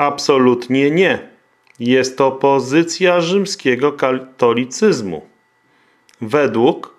Absolutnie nie. Jest to pozycja rzymskiego katolicyzmu. Według